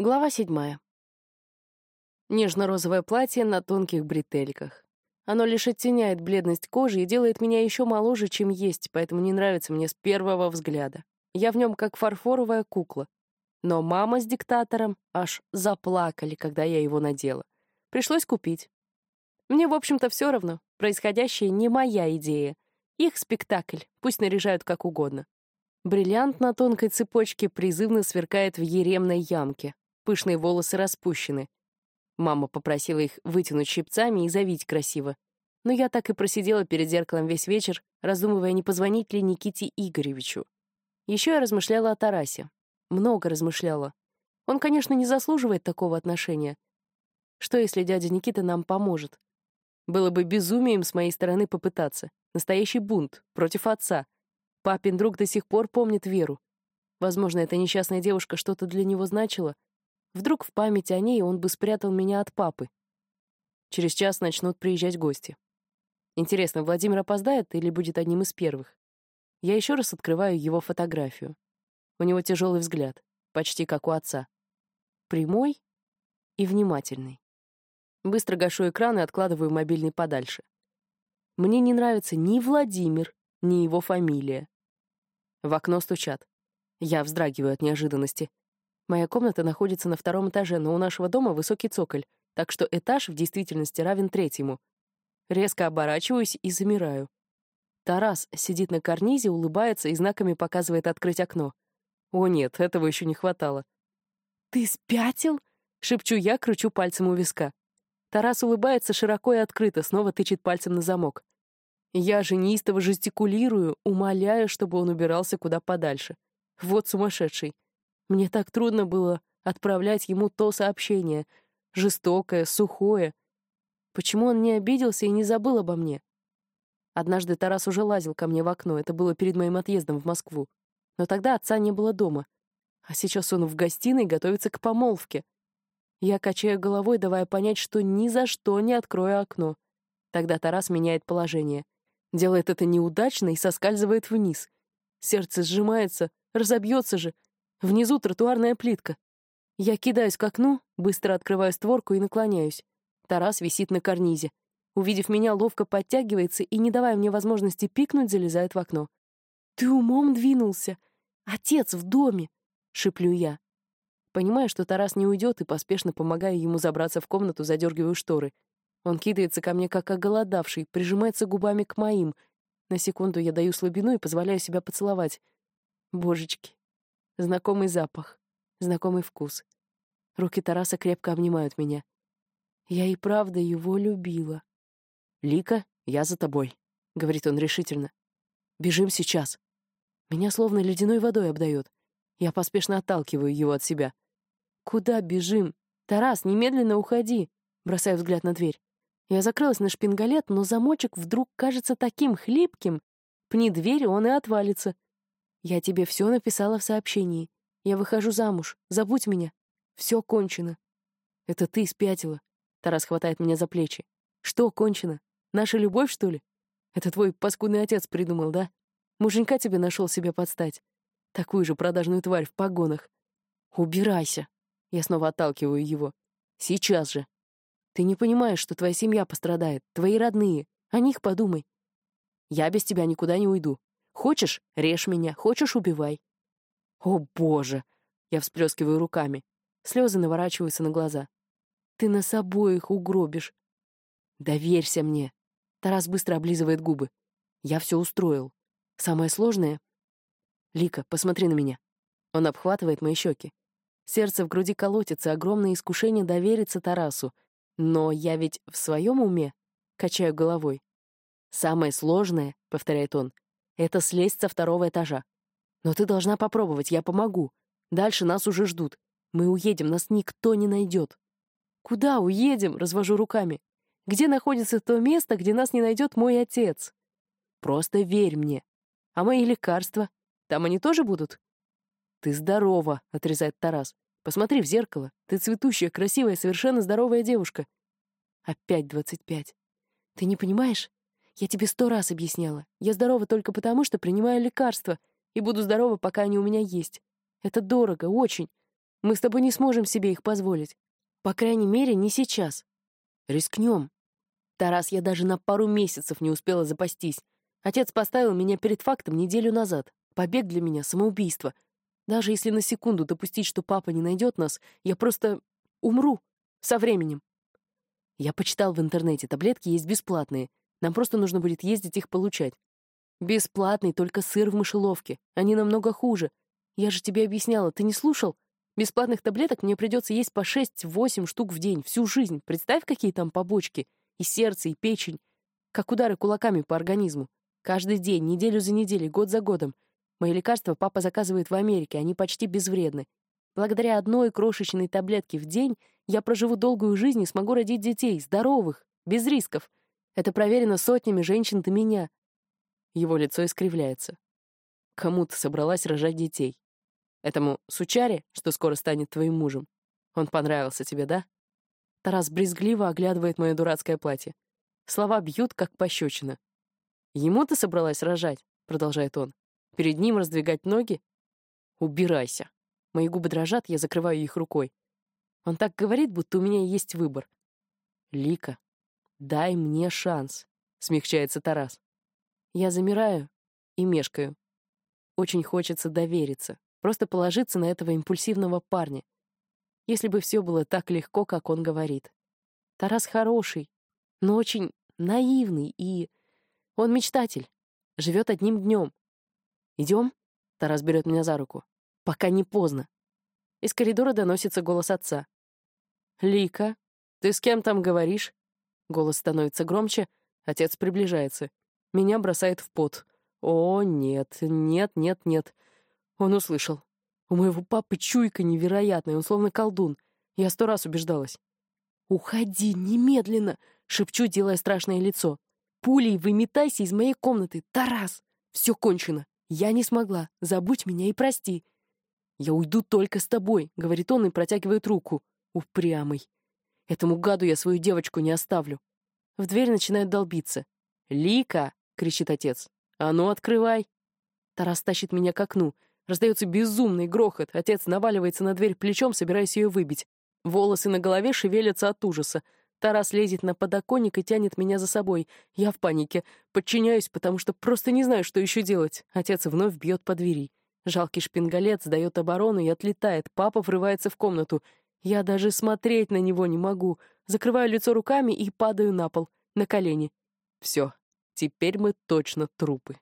Глава седьмая. Нежно-розовое платье на тонких бретельках. Оно лишь оттеняет бледность кожи и делает меня еще моложе, чем есть, поэтому не нравится мне с первого взгляда. Я в нем как фарфоровая кукла. Но мама с диктатором аж заплакали, когда я его надела. Пришлось купить. Мне, в общем-то, все равно. Происходящее не моя идея. Их спектакль, пусть наряжают как угодно. Бриллиант на тонкой цепочке призывно сверкает в еремной ямке. Пышные волосы распущены. Мама попросила их вытянуть щипцами и завить красиво. Но я так и просидела перед зеркалом весь вечер, раздумывая, не позвонить ли Никите Игоревичу. Еще я размышляла о Тарасе. Много размышляла. Он, конечно, не заслуживает такого отношения. Что, если дядя Никита нам поможет? Было бы безумием с моей стороны попытаться. Настоящий бунт против отца. Папин друг до сих пор помнит Веру. Возможно, эта несчастная девушка что-то для него значила, Вдруг в память о ней он бы спрятал меня от папы. Через час начнут приезжать гости. Интересно, Владимир опоздает или будет одним из первых? Я еще раз открываю его фотографию. У него тяжелый взгляд, почти как у отца. Прямой и внимательный. Быстро гашу экран и откладываю мобильный подальше. Мне не нравится ни Владимир, ни его фамилия. В окно стучат. Я вздрагиваю от неожиданности. Моя комната находится на втором этаже, но у нашего дома высокий цоколь, так что этаж в действительности равен третьему. Резко оборачиваюсь и замираю. Тарас сидит на карнизе, улыбается и знаками показывает открыть окно. О нет, этого еще не хватало. «Ты спятил?» — шепчу я, кручу пальцем у виска. Тарас улыбается широко и открыто, снова тычет пальцем на замок. Я же неистово жестикулирую, умоляя, чтобы он убирался куда подальше. Вот сумасшедший. Мне так трудно было отправлять ему то сообщение. Жестокое, сухое. Почему он не обиделся и не забыл обо мне? Однажды Тарас уже лазил ко мне в окно, это было перед моим отъездом в Москву. Но тогда отца не было дома. А сейчас он в гостиной готовится к помолвке. Я качаю головой, давая понять, что ни за что не открою окно. Тогда Тарас меняет положение. Делает это неудачно и соскальзывает вниз. Сердце сжимается, разобьется же — Внизу тротуарная плитка. Я кидаюсь к окну, быстро открываю створку и наклоняюсь. Тарас висит на карнизе. Увидев меня, ловко подтягивается и, не давая мне возможности пикнуть, залезает в окно. «Ты умом двинулся! Отец в доме!» — шиплю я. Понимаю, что Тарас не уйдет, и поспешно помогаю ему забраться в комнату, задергиваю шторы. Он кидается ко мне, как оголодавший, прижимается губами к моим. На секунду я даю слабину и позволяю себя поцеловать. Божечки, Знакомый запах, знакомый вкус. Руки Тараса крепко обнимают меня. Я и правда его любила. «Лика, я за тобой», — говорит он решительно. «Бежим сейчас». Меня словно ледяной водой обдает. Я поспешно отталкиваю его от себя. «Куда бежим? Тарас, немедленно уходи!» Бросаю взгляд на дверь. Я закрылась на шпингалет, но замочек вдруг кажется таким хлипким. Пни дверь, он и отвалится. Я тебе все написала в сообщении. Я выхожу замуж. Забудь меня. Все кончено. Это ты спятила. Тарас хватает меня за плечи. Что кончено? Наша любовь, что ли? Это твой паскудный отец придумал, да? Муженька тебе нашел себе подстать. Такую же продажную тварь в погонах. Убирайся. Я снова отталкиваю его. Сейчас же. Ты не понимаешь, что твоя семья пострадает, твои родные. О них подумай. Я без тебя никуда не уйду. Хочешь — режь меня, хочешь — убивай. О, боже! Я всплескиваю руками. Слезы наворачиваются на глаза. Ты нас обоих угробишь. Доверься мне. Тарас быстро облизывает губы. Я все устроил. Самое сложное... Лика, посмотри на меня. Он обхватывает мои щеки. Сердце в груди колотится, огромное искушение довериться Тарасу. Но я ведь в своем уме? Качаю головой. «Самое сложное», — повторяет он, это слезть со второго этажа. Но ты должна попробовать, я помогу. Дальше нас уже ждут. Мы уедем, нас никто не найдет. Куда уедем? Развожу руками. Где находится то место, где нас не найдет мой отец? Просто верь мне. А мои лекарства? Там они тоже будут? Ты здорова, отрезает Тарас. Посмотри в зеркало. Ты цветущая, красивая, совершенно здоровая девушка. Опять двадцать пять. Ты не понимаешь? Я тебе сто раз объясняла. Я здорова только потому, что принимаю лекарства, и буду здорова, пока они у меня есть. Это дорого, очень. Мы с тобой не сможем себе их позволить. По крайней мере, не сейчас. Рискнем. Тарас, я даже на пару месяцев не успела запастись. Отец поставил меня перед фактом неделю назад. Побег для меня — самоубийство. Даже если на секунду допустить, что папа не найдет нас, я просто умру со временем. Я почитал в интернете, таблетки есть бесплатные. Нам просто нужно будет ездить их получать. Бесплатный только сыр в мышеловке. Они намного хуже. Я же тебе объясняла, ты не слушал? Бесплатных таблеток мне придется есть по 6-8 штук в день, всю жизнь. Представь, какие там побочки. И сердце, и печень. Как удары кулаками по организму. Каждый день, неделю за неделей, год за годом. Мои лекарства папа заказывает в Америке, они почти безвредны. Благодаря одной крошечной таблетке в день я проживу долгую жизнь и смогу родить детей, здоровых, без рисков. Это проверено сотнями женщин до меня. Его лицо искривляется. Кому ты собралась рожать детей? Этому сучаре, что скоро станет твоим мужем? Он понравился тебе, да? Тарас брезгливо оглядывает мое дурацкое платье. Слова бьют, как пощечина. «Ему ты собралась рожать?» — продолжает он. «Перед ним раздвигать ноги? Убирайся!» Мои губы дрожат, я закрываю их рукой. Он так говорит, будто у меня есть выбор. «Лика, дай мне шанс», — смягчается Тарас. Я замираю и мешкаю. Очень хочется довериться, просто положиться на этого импульсивного парня. Если бы все было так легко, как он говорит. Тарас хороший, но очень наивный и он мечтатель, живет одним днем. Идем? Тарас берет меня за руку. Пока не поздно. Из коридора доносится голос отца. «Лика, ты с кем там говоришь?» Голос становится громче, отец приближается. Меня бросает в пот. «О, нет, нет, нет, нет». Он услышал. У моего папы чуйка невероятная, он словно колдун. Я сто раз убеждалась. «Уходи немедленно!» — шепчу, делая страшное лицо. Пулей выметайся из моей комнаты, Тарас! Все кончено. Я не смогла. Забудь меня и прости. Я уйду только с тобой, говорит он и протягивает руку. Упрямый. Этому гаду я свою девочку не оставлю. В дверь начинает долбиться. «Лика!» — кричит отец. «А ну, открывай!» Тарас тащит меня к окну. Раздается безумный грохот. Отец наваливается на дверь плечом, собираясь ее выбить. Волосы на голове шевелятся от ужаса. Тарас лезет на подоконник и тянет меня за собой. Я в панике. Подчиняюсь, потому что просто не знаю, что еще делать. Отец вновь бьет по двери. Жалкий шпингалет сдает оборону и отлетает. Папа врывается в комнату. Я даже смотреть на него не могу. Закрываю лицо руками и падаю на пол, на колени. Все, теперь мы точно трупы.